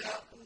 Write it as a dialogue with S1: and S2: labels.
S1: يقول